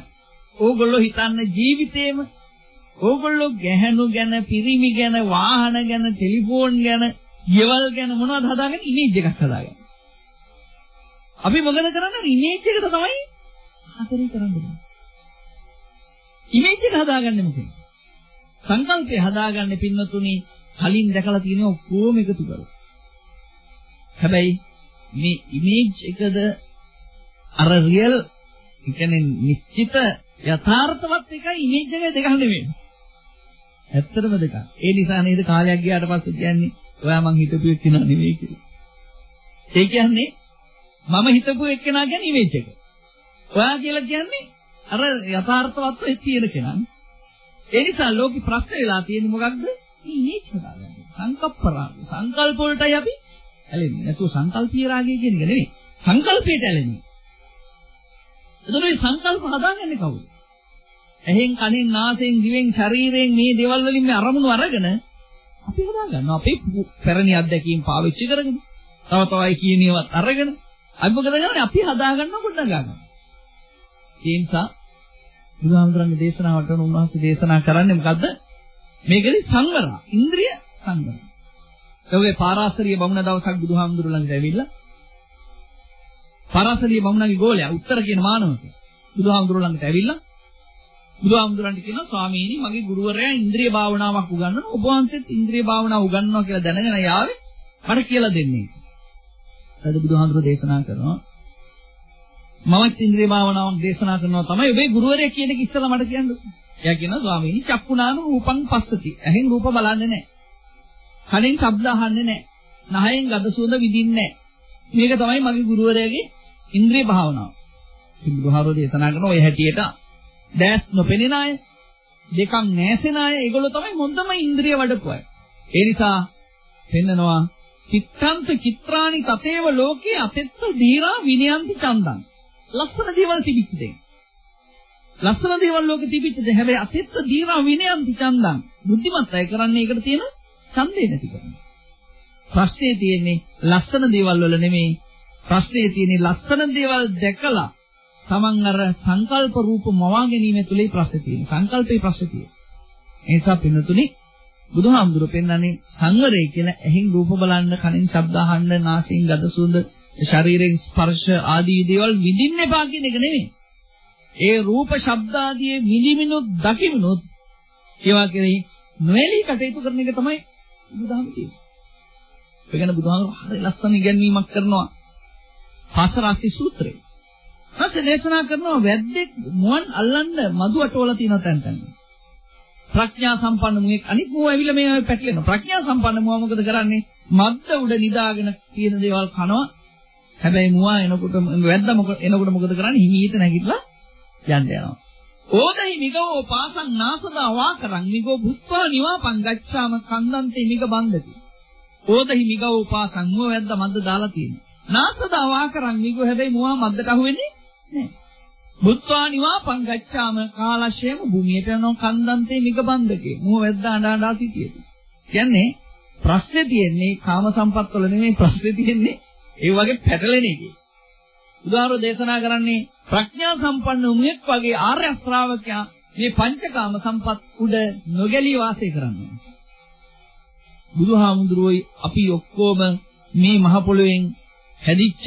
ඕගොල්ලෝ හිතන්න ජීවිතේම ඕගොල්ලෝ ගැහණු ගැන, පිරිමි ගැන, වාහන ගැන, ටෙලිෆෝන් ගැන, ගෙවල් ගැන මොනවද හදාගන්නේ ඉමේජ් එකක් හදාගන්න. අපි මොකද කරන්නේ ඉමේජ් එකට තමයි හතරේ කරන්නේ. ඉමේජ් එක හදාගන්නේ මොකද? සංකල්පය හදාගන්නේ පින්නතුනේ කලින් දැකලා තියෙන ඔක්කොම එකතු කරලා. හැබැයි මේ ඉමේජ් එකද අර රියල් කියන්නේ නිශ්චිත යථාර්ථවත් එකයි ඉමේජ් එකයි දෙකක් නෙමෙයි. ඇත්තටම දෙකක්. ඒ නිසා නේද කාලයක් ගියාට පස්සේ කියන්නේ ඔයා මං හිතපු එක්කෙනා නෙවෙයි කියලා. ඒ කියන්නේ මම හිතපු එක්කෙනා කියන්නේ ඉමේජ් එක. ඔයා කියලා කියන්නේ අර යථාර්ථවත්ව තියෙන කෙනා. ඒ නිසා ලෝකෙ ප්‍රශ්න වෙලා තියෙන්නේ මොකක්ද? ඉමේජ් හදාගන්න. සංකප්ප රාග. සංකල්ප වලටයි අපි ඇලෙන්නේ. නැතුව සංකල්පීය රාගය කියන එක නෙවෙයි. සංකල්පයට ඇලෙන්නේ. එතකොට මේ සංකල්ප හදාගන්නේ කවුද? එහෙන් කනෙන් නාසයෙන් දිවෙන් ශරීරයෙන් මේ දේවල් වලින් මේ අරමුණු අරගෙන අපි හදාගන්නවා. අපේ පැරණි අත්දැකීම් පාවිච්චි කරගෙන තව තවයි කියන ඒවාත් අරගෙන අපි මොකද කරන්නේ? අපි හදාගන්නව ගොඩනගා ගන්නවා. ඒ නිසා බුදුහාමුදුරන්ගේ දේශනාවට උන්වහන්සේ දේශනා කරන්නේ මොකද්ද? මේකෙදි සංවර, ඉන්ද්‍රිය සංවර. ඒකේ පාරාසරිය බමුණ දවසක් බුදුහාමුදුරු ළඟට ඇවිල්ලා පාරාසරිය බමුණගේ ගෝලයා උත්තර කියන මානවක බුදුහාමුදුරු ළඟට ඇවිල්ලා බුදුහාමුදුරන්ට කියනවා ස්වාමීනි මගේ ගුරුවරයා ඉන්ද්‍රිය භාවනාවක් උගන්වනවා ඔබ වහන්සේත් ඉන්ද්‍රිය භාවනාව උගන්වනවා කියලා දැනගෙන යාවේ මට කියලා දෙන්නේ. ඊට බුදුහාමුදුරු දේශනා කරනවා මමත් ඉන්ද්‍රිය භාවනාවක් දේශනා කරනවා තමයි ඔබේ ගුරුවරයා කියන එක ඉස්සලා මට කියන්න. එයා කියනවා ස්වාමීනි චක්කුණාන රූපං පස්සති. ඇහෙන් රූප බලන්නේ නැහැ. කනෙන් ශබ්ද අහන්නේ නැහැ. නහයෙන් ගඳ සුවඳ විඳින්නේ නැහැ. මේක තමයි මගේ ගුරුවරයාගේ ඉන්ද්‍රිය භාවනාව. බුදුහාරෝ දේශනා කරන ඔය හැටියට දැස් නොපෙනෙන අය, දෙකක් නැසෙන අය, ඒගොල්ලෝ තමයි මොන්දම ඉන්ද්‍රිය වඩපු අය. ඒ නිසා පෙන්නනවා චිත්තන්ත චිත්‍රානි තතේව ලෝකේ අතෙත්ත දීරා විනයන්ති චන්දං. ලස්සන දේවල් තිබිච්ච දෙයක්. ලස්සන දේවල් ලෝකෙ තිබිච්ච දේ හැබැයි අතෙත්ත දීරා විනයන්ති චන්දං. බුද්ධිමත් අය කරන්නේ ඒකට තියෙන ඡන්දේ නැති කරනවා. ප්‍රශ්නේ තියෙන්නේ ලස්සන දේවල් වල නෙමෙයි. ප්‍රශ්නේ තියෙන්නේ ලස්සන දේවල් දැකලා Taman අර සංකල්ප රූප මවා ගැනීම තුලේ ප්‍රශ්නේ තියෙන්නේ. සංකල්පේ ප්‍රශ්නේ තියෙන්නේ. ඒ නිසා පින්නතුනි බුදුහාමුදුරු පෙන්වන්නේ සංවරය කියලා ඇහෙන් රූප බලන්න, කනින් ශබ්ද අහන්න, නාසයෙන් ගඳ සුවඳ, ශරීරයෙන් ස්පර්ශ ආදී දේවල් විඳින්න එපා කියන එක නෙමෙයි. ඒ රූප ශබ්ද ආදී විඳිමිනුත් දකිමිනුත් ඒවා කෙරෙහි නොඇලී කටයුතු කරන එක තමයි බුදුදහම තියෙන්නේ. ඒ කියන්නේ බුදුහාමුදුරු හරි ලස්සන ඉගැන්වීමක් කරනවා. පාසරාසි සූත්‍රය. ඊට දේශනා කරනවා වැද්දෙක් මුවන් අල්ලන්න මදු අටවල තියෙන තැන් තැන්. ප්‍රඥා සම්පන්න මුවෙක් අනිත් මුව ඇවිල්ලා මේ පැටලෙනවා. ප්‍රඥා සම්පන්න මුව මොකද කරන්නේ? මද්ද උඩ නිදාගෙන තියෙන දේවල් කනවා. හැබැයි මුවා එනකොට වැද්දා මොකද එනකොට මොකද කරන්නේ? හිමීට නැගිටලා යන්න යනවා. ඕදයි මිගෝ පාසං නාසදා වාකරං මිගෝ භුත්වා නිවාපං ගච්ඡාම කන්දන්තේ මිග බන්දති. ඕදයි මිගෝ පාසං මුව වැද්දා මද්ද දාලා තියෙනවා. නාසදා වාකරං මිගෝ හැබැයි මුවා මද්දට අහුවෙන්නේ නැහැ. බුත්වා නිවාපං ගච්ඡාම කාලශේම භූමියට යනවා කන්දන්තේ මිගබන්දකේ. මුව වැද්දා අඬ අඬා සිටියේද. කියන්නේ ප්‍රශ්නේ තියෙන්නේ කාම සම්පත් වල නෙමෙයි ප්‍රශ්නේ තියෙන්නේ ඒ වගේ පැටලෙන එකේ. උදාහරණ දේශනා කරන්නේ ප්‍රඥා සම්පන්න උමෙක් වගේ ආර්ය ශ්‍රාවකයා මේ පංචකාම සම්පත් උඩ නොගැලී වාසය කරනවා. බුදුහාමුදුරුවෝයි අපි ඔක්කොම මේ මහ පොළොවෙන් හැදිච්ච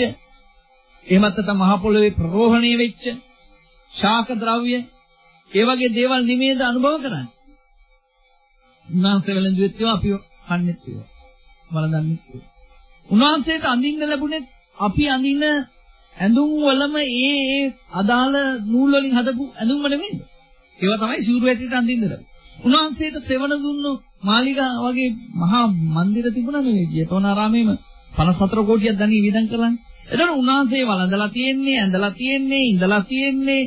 එහෙමත් නැත්නම් මහ පොළොවේ ප්‍රරෝහණය වෙච්ච ශාක ද්‍රව්‍ය ඒ වගේ දේවල් නිමේද අනුභව කරන්නේ. උන්වහන්සේ වළඳුවෙත් ඒවා අපි කන්නේත් ඒවා. වළඳන්නෙත් ඒවා. උන්වහන්සේට අඳින්න ලැබුණේ අපි අඳින ඇඳුම් වලම ඒ ඒ අදාළ නූල් වලින් හදපු ඇඳුම් නෙමෙයිද? ඒවා තමයි සිවුරු ඇටියට අඳින්න ලැබුණේ. උන්වහන්සේට සෙවණ දුන්නු මාලිගා වගේ මහා මන්දිර තිබුණා නෙවෙයි. ජේතවනාරාමේම 54 කෝටියක් ධනිය වියදම් කළානේ. එතකොට උන්වහන්සේ වළඳලා තියෙන්නේ, ඇඳලා තියෙන්නේ, ඉඳලා තියෙන්නේ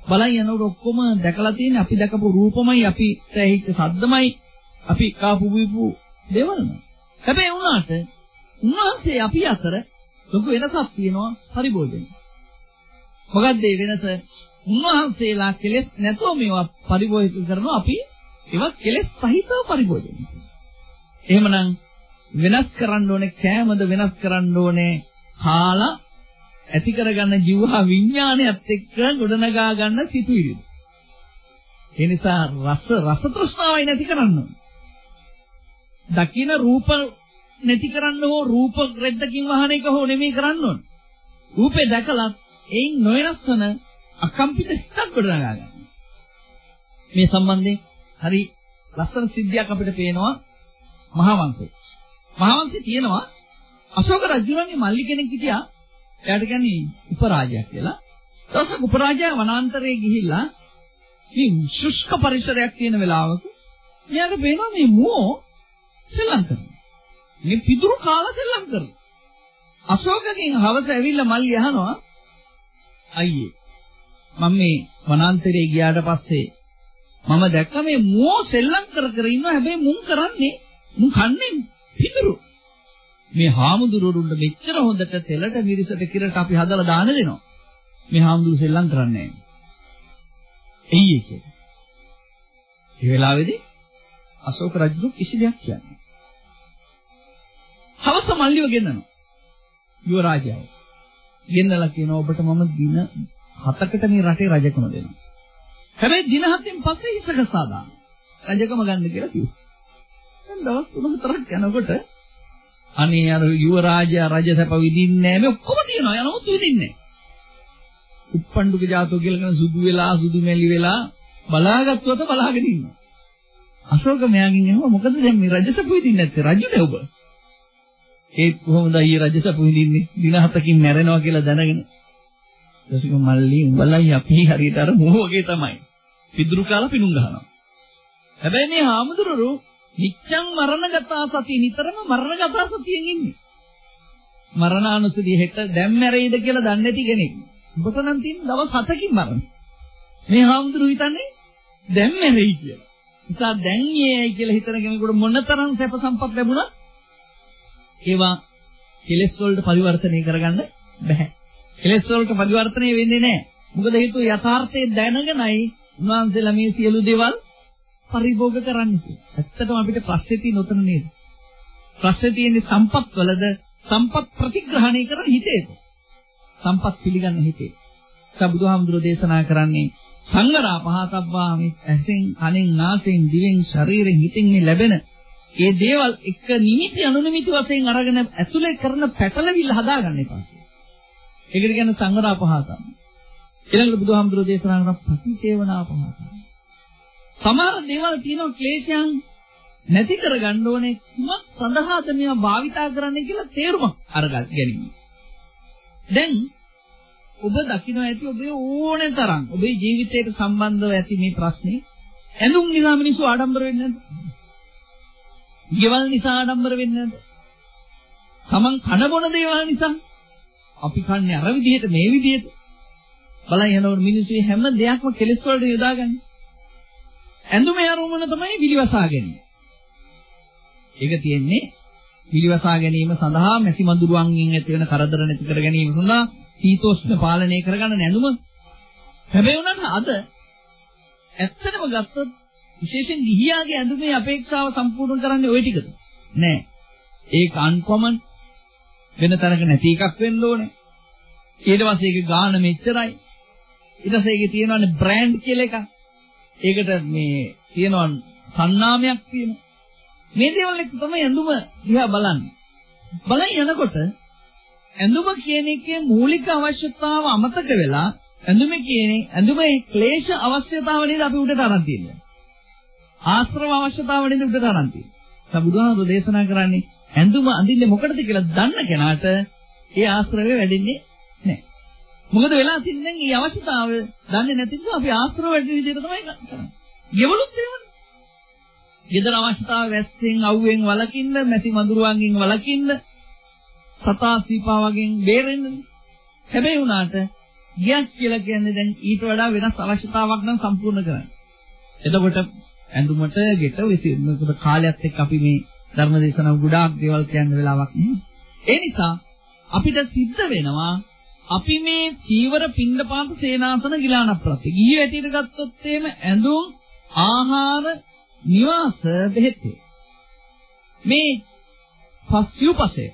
බලන් යනකොට ඔක්කොම දැකලා තියෙන්නේ අපි දැකපු රූපමයි, අපි ඇහිච්ච ශබ්දමයි, අපි කාපු බීපු දේවල්මයි. හැබැයි උනාට උන්වහන්සේ අපි අතර ලොකු වෙනසක් තියෙනවා පරිභෝජනය. මොකක්ද ඒ වෙනස? උන්වහන්සේලා කෙලෙස් නැතුව මේවා පරිභෝජනය කරනවා අපි ඒවා කෙලෙස් සහිතව පරිභෝජනය කරනවා. එහෙමනම් වෙනස් කරන්න ඕනේ කෑමද වෙනස් කරන්න ඕනේ කාලා ඇති කරගන්න ජීවහා විඥානයත් එක්ක ගොඩනගා ගන්න සිතුවිලි. ඒ නිසා රස රස තෘෂ්ණාවයි නැති කරන්න ඕනේ. දකින රූප නැති කරන්න හෝ රූප රෙද්දකින් වහන එක හෝ නෙමෙයි කරන්න ඕනේ. රූපේ දැකලා එයින් නොවෙනස් වන අකම්පිත සිතක් ගොඩනගා ගන්න. මේ සම්බන්ධයෙන් හරි ලස්සන සිද්ධියක් අපිට පේනවා මහාවංශේ. මහාවංශේ තියෙනවා අශෝක රජුණන්ගේ මල්ලි කෙනෙක් හිටියා. එයාට කියන්නේ උපරාජයා කියලා. දවසක් උපරාජයා වනාන්තරයේ ගිහිල්ලා මේ ශුෂ්ක පරිසරයක් තියෙන වෙලාවක මෙයාට පේනවා මේ මුවෝ සෙල්ලම් කරනවා. මේ පිටුරු කාලා සෙල්ලම් කරනවා. අශෝකගෙන් හවස ඇවිල්ලා මල්ලි අහනවා අයියේ මම මේ වනාන්තරයේ ගියාට පස්සේ මම දැක්ක මේ මුවෝ සෙල්ලම් කර කර ඉන්නවා හැබැයි මුන් කරන්නේ මුන් කන්නේ පිටුරු මේ හාමුදුරුවරුන්ට මෙච්චර හොඳට තෙලට මිරිසට කිරට අපි හදලා දාන දෙනවා. මේ හාමුදුරු සෙල්ලම් කරන්නේ නැහැ. එයි ඒක. ඒ වෙලාවේදී අශෝක රජු කිසි දෙයක් කියන්නේ. හවස මල්ලිව ගෙන්නනවා. යුවරාජයව. ගෙන්නලා කියනවා ඔබට මම දින හතකට මේ රටේ රජකම දෙනවා. හැබැයි දින හතෙන් පස්සේ ඉසකසා දාන. රජකම ගන්න කියලා කිව්වා. දැන් දවස් තුන හතරක් යනකොට අනේ අර යුව රාජයා රජසැප විඳින්නේ නැහැ මේ ඔක්කොම තියෙනවා යනමුත් විඳින්නේ නැහැ. උප්පණ්ඩුක ජාතෝ කියලා කියන සුදු වෙලා සුදු මැලි වෙලා බලාගත්තුවත බලාගෙන ඉන්නවා. අශෝක මෙයාගෙන් එහුවා මොකද දැන් මේ රජසැප විඳින්නේ නැත්තේ රජුනේ ඔබ. ඒත් කොහොමද ඊ රජසැප විඳින්නේ දින හතකින් මැරෙනවා කියලා දැනගෙන. ඊටසික මල්ලි උඹලයි අපි හරියට අර මොහොගේ තමයි. පිදුරු කාලා පිණුම් ගහනවා. හැබැයි මේ හාමුදුරුවෝ නිච්ඡං මරණගතා සති නිතරම මරණගතා සතියෙන් ඉන්නේ. මරණානුසතිය හෙට දැන් මැරෙයිද කියලා දන්නේ නැති කෙනෙක්. ඔබට නම් තියෙන දවස් 7කින් මරණ. මේ හාමුදුරු හිතන්නේ දැන් මැරෙයි කියලා. නිසා දැන් ඊයයි කියලා හිතන කෙනෙකුට මොනතරම් සැප සම්පත් ලැබුණත් ඒවා කෙලෙස් වලට පරිවර්තනය කරගන්න බෑ. කෙලෙස් වලට පරිවර්තනය වෙන්නේ නැහැ. මොකද හේතුව යථාර්ථය දැනගෙනයි උන්වහන්සේලා මේ සියලු දේවල් පරිභෝග කරන්නේ. ඇත්තටම අපිට ප්‍රශ්නේ තියෙන උතන නේද? ප්‍රශ්නේ තියෙන්නේ සම්පත් වලද සම්පත් ප්‍රතිග්‍රහණය කරන හිතේද? සම්පත් පිළිගන්න හිතේ. සබුදුහාමුදුරෝ දේශනා කරන්නේ සංවරා පහතබ්බා මේ ඇසෙන් කනෙන් නාසයෙන් දිවෙන් ශරීරයෙන් හිතින් මේ ලැබෙන ඒ දේවල් එක නිමිති අනුනිමිති වශයෙන් අරගෙන ඇතුලේ කරන පැටලවිල්ල හදාගන්න එපා. ඒකට කියන්නේ සංවරා පහතම්. ඊළඟට බුදුහාමුදුරෝ දේශනා කරන ප්‍රතිසේවනා පහතම්. සමහර දේවල් තියෙනවා ක්ලේශයන් නැති කරගන්න ඕනේ කුමක් සඳහාද මේවා භාවිතා කරන්න කියලා තේරුමක් අරගන්න ගැනීම. දැන් ඔබ දකින්න ඇති ඔබේ ඕනේ තරම් ඔබේ ජීවිතයට සම්බන්ධව ඇති මේ ප්‍රශ්නේ ඇඳුම් නිසා මිනිස්සු ආඩම්බර වෙන්නේ නැද්ද? ගෙවල් නිසා ආඩම්බර වෙන්නේ නැද්ද? Taman කන බොන දේවල් නිසා අපි කන්නේ අර විදිහට මේ විදිහට බලන් යනකොට මිනිස්සු හැම දෙයක්ම කෙලෙස් වලට යොදාගන්නේ. ඇඳුමේ අරමුණ තමයි විලිවසා ගැනීම. ඒක තියෙන්නේ විලිවසා ගැනීම සඳහා මැසි මඳුරුවන්ගෙන් ඇති වෙන කරදර නැති කර ගැනීම සඳහා සීතෝෂ්ණ පාලනය කරගන්න නැඳුම හැබැයි උනට අද ඇත්තටම ගත්තොත් විශේෂයෙන් ගිහියාගේ ඇඳුමේ අපේක්ෂාව සම්පූර්ණ කරන්නේ ওই ටිකද? නෑ. ඒක අන්කොමන් වෙන තරක නැති එකක් වෙන්න ඕනේ. ඊට පස්සේ ඒක ගාන මෙච්චරයි. ඊට පස්සේ ඒකේ තියෙනවානේ බ්‍රෑන්ඩ් කියලා එකක්. ඒකට මේ තියෙනවා සන්නාමයක් තියෙනවා මේ දේවල් එක්ක තමයි ඇඳුම දිහා බලන්නේ බලන් යනකොට ඇඳුම කියන එකේ මූලික අවශ්‍යතාව අමතක වෙලා ඇඳුම කියන්නේ ඇඳුමේ ක්ලේශ අවශ්‍යතාව නේද අපි උඩට අරන් තියෙන්නේ. ආශ්‍රව අවශ්‍යතාව නේද උඩට අරන් තියෙන්නේ. දැන් බුදුහාමුදුරෝ දේශනා කරන්නේ ඇඳුම අඳින්නේ මොකටද කියලා දන්න කෙනාට ඒ ආශ්‍රවය වැඩින්නේ නැහැ. මොකද වෙලා තින්නේ මේ අවශ්‍යතාව දන්නේ නැති නිසා අපි ආශ්‍රව වැඩි විදිහට තමයි කරන්නේ. ගෙවලුත් එහෙමනේ. ගෙදර අවශ්‍යතාව වැස්සෙන් අවුවෙන් වලකින්න, මැසි මඳුරුවන්ගෙන් වලකින්න සතා සීපා වගේ බේරෙන්න. හැබැයි උනාට ගියක් කියලා කියන්නේ දැන් ඊට වඩා වෙනස් අවශ්‍යතාවක් නම් සම්පූර්ණ කරන්න. එතකොට ඇඳුමට ගෙට විසිනකොට කාලයත් එක්ක අපි මේ ධර්ම දේශනාව ගොඩාක් දේවල් කියන්න වෙලාවක් නෙමෙයි. ඒ නිසා අපිට සිද්ධ වෙනවා අපි මේ චීවර පින්නපාත සේනාසන ගිලාන ප්‍රත්‍ය. ගිහි ඇටියට ගත්තොත් එහෙම ඇඳුම් ආහාර නිවාස බෙහෙත් මේ පස්යුපසේ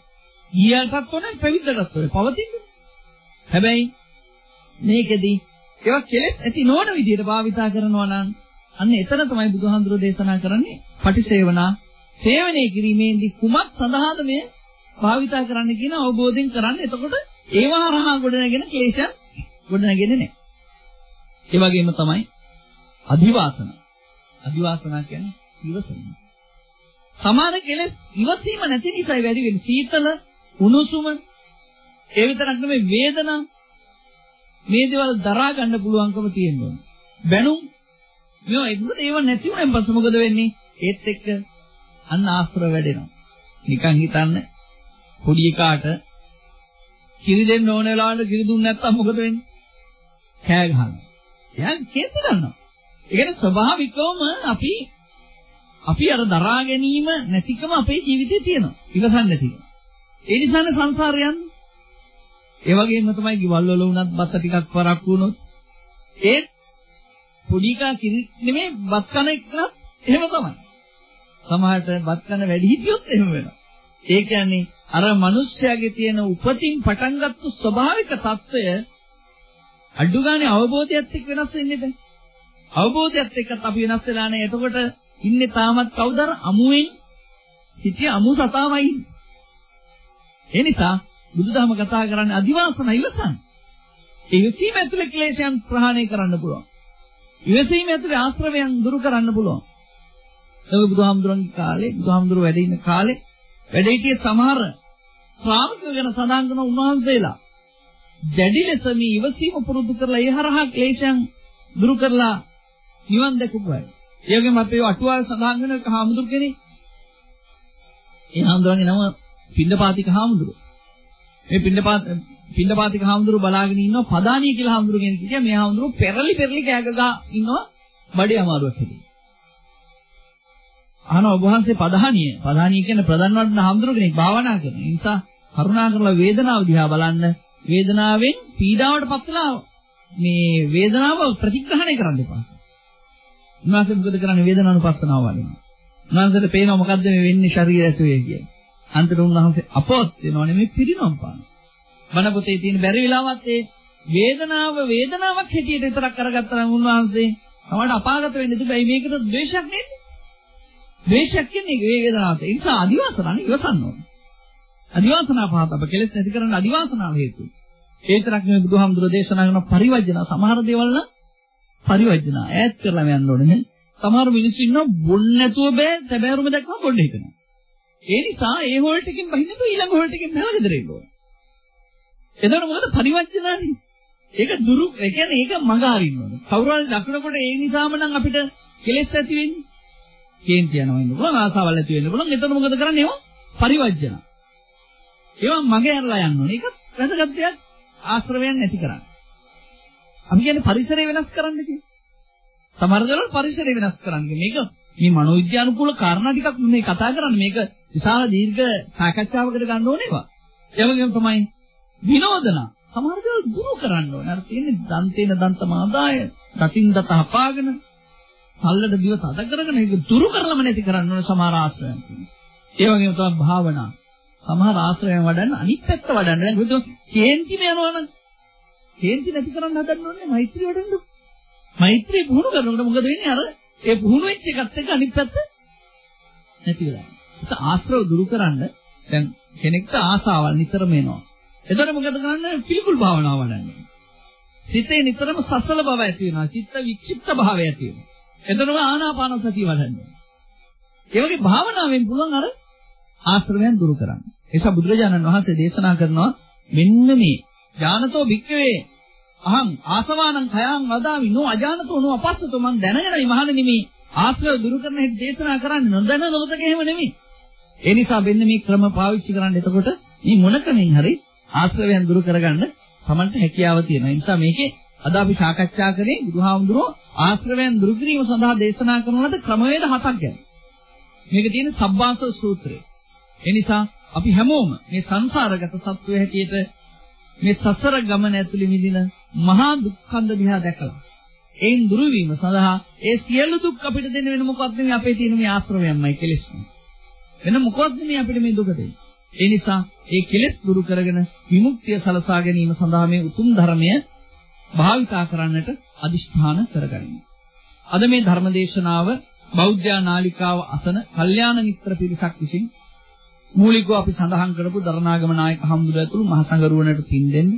ඊයටත් ඕනේ පැවිද්දටත් ඕනේ පවතින්න. හැබැයි මේකෙදි ඒවා කෙලෙස් ඇති නොවන විදිහට භාවිතා කරනවා නම් අන්න එතන තමයි බුදුහාඳුරෝ දේශනා කරන්නේ පටිසේවනා සේවනයේ කිරීමේදී කුමක් සඳහාද මේ භාවිතා කරන්න කියන අවබෝධයෙන් කරන්න. එතකොට ඒවා හරහා ගොඩනගෙන ක්ලේශ ගොඩනගෙන්නේ නැහැ. ඒ වගේම තමයි අදිවාසන. අදිවාසනා කියන්නේ ඉවසීම. සමාන කෙලෙස් ඉවසීම නැති නිසායි වැඩි වෙන්නේ. සීතල උණුසුම ඒ විතරක් නෙමෙයි වේදනා මේ දේවල් දරා ගන්න පුළුවන්කම තියෙනවා. බැනුම් මේ ඒකද ඒව නැති වුණාන් පස්සේ මොකද වෙන්නේ? ඒත් එක්ක අන්න ආශ්‍රව වැඩෙනවා. නිකන් හිතන්න පොඩි එකාට කිරි දෙන්න ඕන වෙලාවට කිරි දුන්නේ නැත්තම් මොකද වෙන්නේ? කෑ ගහනවා. එයා කේන්ති ගන්නවා. ඒ කියන්නේ ස්වභාවිකවම අපි අපි අර දරා ගැනීම නැතිකම අපේ ජීවිතේ තියෙනවා. ඉවසන්නේ නැතිකම. ඒ නිසානේ සංසාරය යන්නේ. ඒ වගේම තමයි ගෙවල් වල වුණත් බත් ටිකක් පරක් වුණොත් ඒ පොඩිකා කිරි නෙමෙයි බත් කන එකත් එහෙම තමයි. සමහරට බත් කන වැඩි හිටියොත් එහෙම වෙනවා. ඒ කියන්නේ අර මිනිස්යාගේ තියෙන උපතින් පටන්ගත්තු ස්වභාවික తত্ত্বය අඩු ගානේ අවබෝධයත් එක්ක වෙනස් වෙන්නේ නැහැ. අවබෝධයත් එක්කත් අපි වෙනස් වෙලා නැහැ. එතකොට ඉන්නේ තාමත් කවුද අර අමුවෙන් සිටිය අමු සතාමයි. ඒ නිසා බුදුදහම කතා කරන්නේ අදිවාසන ඉවසන්. ඉවසීම ඇතුලේ ක්ලේශයන් ප්‍රහාණය කරන්න පුළුවන්. ඉවසීම ඇතුලේ ආශ්‍රවයන් දුරු කරන්න පුළුවන්. ඒක බුදුහාමුදුරන්ගේ කාලේ බුදුහාමුදුරුවෝ වැඩ ඉන්න කාලේ වැඩ හිටියේ සමහර ශ්‍රාවකයෝ ගැන සඳහන් කරන උන්වහන්සේලා දැඩි ලෙස මේ ඉවසීම පුරුදු කරලා ඒ හරහා ක්ලේශයන් දුරු කරලා නිවන් දැකපු අය. ඒ වගේම අපේ අටුවාවේ සඳහන් වෙන එක හාමුදුරු කෙනෙක්. ඒ හාමුදුරන්ගේ නම පින්නපාතික හාමුදුරුවෝ. මේ පින්නපාත පින්නපාතික හාමුදුරු බලාගෙන ඉන්නවා පදානිය කියලා හාමුදුරු කෙනෙක් හිටියා. මේ හාමුදුරු පෙරලි පෙරලි කෑග ගහ ඉන්නවා බඩේ අමාරුවක් හැදී. අහන ඔබ වහන්සේ පදානිය. පදානිය කියන්නේ ප්‍රධාන වඩන හාමුදුරු කෙනෙක් භාවනා කරන. ඒ නිසා කරුණා කරලා වේදනාව දිහා බලන්න. වේදනාවෙන් පීඩාවට පත් වෙලා මේ වේදනාව ප්‍රතිග්‍රහණය කරන්න එපා. උන්වහන්සේ මොකද කරන්නේ වේදනානුපස්සනාව වඩනවා. උන්වහන්සේට පේනවා මොකද්ද මේ වෙන්නේ ශරීරය ඇතුලේ කියලා. අන්තිමට උන්වහන්සේ අපවත් වෙනවා නෙමෙයි පිරිනොම් පාන. බණ පොතේ තියෙන බැරි වෙලාවත් ඒ වේදනාව වේදනාවක් හැටියට විතරක් කරගත්තා නම් උන්වහන්සේ තමයි අපාගත වෙන්නේ. ඒකයි මේකට ද්වේෂයක් නේද? ද්වේෂයක් කියන්නේ වේදනාවට. ඒ නිසා අදිවාසනානේ ඉවසන්න ඕනේ. අදිවාසනා පහත අප කෙලෙස් නැති කරන්න අදිවාසනාව හේතුයි. ඒ තරක් නෙවෙයි බුදුහාමුදුරෝ දේශනා කරන පරිවර්ජන සමහර දේවල් නම් පරිවර්ජන ඈත් කරලා යන්න ඕනේ නේ. සමහර මිනිස්සු ඉන්නවා බොන්න නැතුව බෑ සැබෑරුම දැක්කම බොන්න හිතනවා. ඒ නිසා ඒ හෝල් ටිකෙන් බහින්නතු ඊළඟ හෝල් ටිකෙන් නැල ගෙදර එන්න ඕනේ. එතකොට මොකද පරිවර්ජනනේ? ඒක දුරු ඒ කියන්නේ ඒක මඟ අරින්න ඕනේ. කවුරු හරි දකිනකොට ඒ නිසාම නම් අපිට කෙලෙස් ඇති වෙන්නේ. කේන්ති යනවා ඉන්න පුළුවන් ආසාවල් ඇති වෙන්න පුළුවන්. එතකොට මොකද කරන්නේ? ඒවා පරිවර්ජන. ඒවා මගේ ඇරලා යන්න ඕනේ. ඒක වැදගත් දෙයක් ආශ්‍රවයන් නැති කරන්න. අපි කියන්නේ පරිසරය වෙනස් කරන්න කියන්නේ. සමහර දේවල් පරිසරය වෙනස් කරන්න. මේක මේ මනෝවිද්‍යානුකූල කාරණා ටිකක් මේ කතා කරන්නේ. මේක විශාල දීර්ඝ සාකච්ඡාවකට ගන්න ඕනේවා. ඒ වගේම තමයි විනෝදන. සමහර දේවල් දුරු කරන්න ඕනේ. අර තියෙන්නේ දන්තේන දන්තමාදාය, දතින් දත හපාගෙන, සල්ලට දිව තද කරගෙන ඒක දුරු කරලම නැති කරන්න ඕනේ සමහර ආශ්‍රයන්. ඒ වගේම තමයි භාවනා. සමහර ආශ්‍රයන් වඩන්න අනිත් පැත්ත වඩන්න. දැන් මොකද කේන්තිම යනවනම් කේන්ති නැති කරන්න හදන්න ඕනේ මෛත්‍රිය වඩන්න. මෛත්‍රිය පුහුණු කරනකොට මොකද වෙන්නේ? අර ඒ පුහුණු වෙච්ච එකත් එක්ක අනිත් පැත්ත නැති වෙලා යනවා. ඒක ආශ්‍රව දුරු කරන්න දැන් කෙනෙක්ට ආසාවල් නිතරම එනවා. එතකොට මොකද කරන්නේ? පිළිකුල් භාවනාව වඩන්න. සිතේ නිතරම සසල බව ඇති වෙනවා. චිත්ත වික්ෂිප්ත භාවය ඇති වෙනවා. එතනම ආනාපාන සතිය වඩන්න. ඒ වගේ භාවනාවෙන් පුළුවන් අර ආශ්‍රවයන් දුරු කරන්න. ඒ නිසා බුදුරජාණන් වහන්සේ දේශනා කරනවා මෙන්න මේ ඥානතෝ භික්කවේ අහං ආසවානං khයං වදාමි නෝ අජානතෝ නෝ අපස්සතෝ මං දැනගෙනයි මහණෙනි මේ ආශ්‍රව දුරු කරන හැටි දේශනා කරන්නේ නොදැන නොමතක එහෙම නෙමෙයි. ඒ නිසා මෙන්න මේ ක්‍රම පාවිච්චි කරන්න එතකොට මේ මොන ක්‍රමෙන් හරි ආශ්‍රවයන් දුරු කරගන්න Tamanට හැකියාව තියෙනවා. ඒ නිසා මේකේ අද අපි සාකච්ඡා කරේ බුදුහාමුදුරෝ ආශ්‍රවයන් දුරු කිරීම සඳහා දේශනා කරන ලද ක්‍රමවේද හතක් ගැන. මේක තියෙන සබ්බාස සූත්‍රය. ඒ නිසා අපි හැමෝම මේ සංසාරගත සත්වය හැටියට මේ සසර ගමන ඇතුළේ විඳින මහා දුක්ඛන්ද දිහා දැකලා ඒන් දුරු වීම සඳහා ඒ සියලු දුක් අපිට දෙන්න වෙන මොකක්ද මේ අපේ තියෙන මේ ආශ්‍රවයන්මයි කෙලෙස්මයි. වෙන මොකක්ද මේ අපිට මේ දුක දෙන්නේ? ඒ නිසා ඒ කෙලෙස් දුරු කරගෙන විමුක්තිය සලසා ගැනීම සඳහා මේ උතුම් ධර්මය භාවිතා කරන්නට අදිෂ්ඨාන කරගනිමු. අද මේ ධර්මදේශනාව බෞද්ධ නාලිකාව අසන කල්යාණ මිත්‍ර පිරිසක් විසින් මූලිකව අපි සඳහන් කරපු දරණාගම නායක හම්දුර ඇතුළු මහ සංගරුවනට පින් දෙන්න.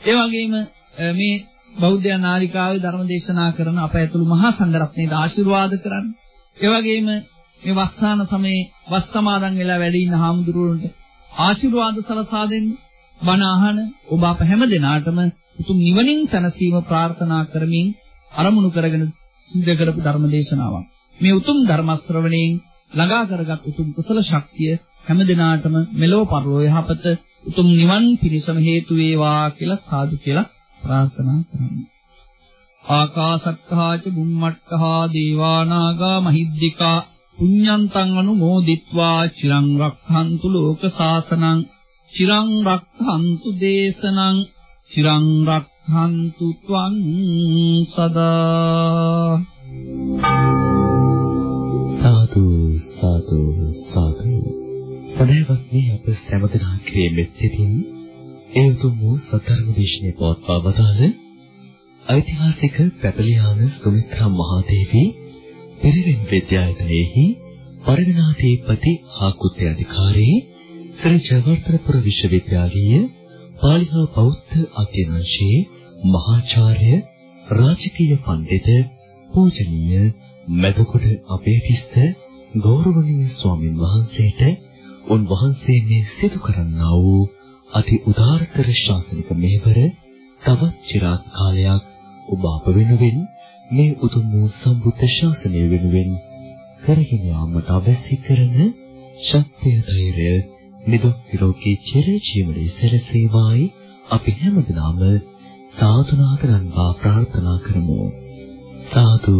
ඒ වගේම මේ බෞද්ධ නාලිකාවේ ධර්ම දේශනා කරන අප ඇතුළු මහා සංඝරත්නයට ආශිර්වාද කරන්න. ඒ වගේම මේ වස්සාන සමයේ වස් සමාදන් වෙලා වැඩ ඉන්න හාමුදුරුවන්ට ආශිර්වාද සලසා දෙන්න. බණ අහන ඔබ අප හැම දිනාටම උතුම් නිවනින් සැනසීම ප්‍රාර්ථනා කරමින් අරමුණු කරගෙන සිද්ධ කරපු ධර්ම දේශනාවක්. මේ උතුම් ධර්ම ශ්‍රවණයෙන් ළඟා කරගත් උතුම් කුසල ශක්තිය හැම දිනාටම මෙලොව පරලොව යහපත උතුම් නිවන් පිණසම හේතු වේවා කියලා සාදු කියලා ප්‍රාර්ථනා කරමු. ආකාසත්තා ච බුම්මට්ටහා දේවානාගා මහිද්దికා පුඤ්ඤන්තං අනුමෝදිත්වා චිරං රක්ඛන්තු ලෝක සාසනං චිරං රක්ඛන්තු දේශනං චිරං රක්ඛන්තු ත්වං සදා සාදු සාදු සාදු සදහවත්නි අප සෑමදෙනා ක්‍රියේ මෙත්සිතින් ඒ උතුම් වූ සතරම දේශනේ පවත්වා වදාළ ඓතිහාසික පැපලියාන සුමිත්‍රා මහදේවී පිරිවෙන් විද්‍යායතනයේහි පරිවිනාටීපති ආකුත්‍ය අධිකාරී ශ්‍රී ජයවර්ධනපුර විශ්වවිද්‍යාලීය පාලි හා බෞද්ධ අධ්‍යනාංශයේ මහාචාර්ය රාජකීය පඬිත පූජනීය මෙදකොඩ අපේටිස්ත ගෞරවනීය ස්වාමින් වහන්සේට උන්වහන්සේ මේ සිදු කරන්නා වූ අති උදාරතර ශාසනික මෙහෙවර තවත් চিරාත් කාලයක් ඔබ අප වෙනුවෙන් මේ උතුම් වූ සම්බුද්ධ ශාසනය වෙනුවෙන් කරගෙන යාමට අවශ්‍ය කරන ශක්තිය ධෛර්යය නිදුක් නිරෝගී චිර ජීවනයේ සැලසේවායි අපි හැමදෙනාම සාදුනාදරන්වා ප්‍රාර්ථනා කරමු. සාදු.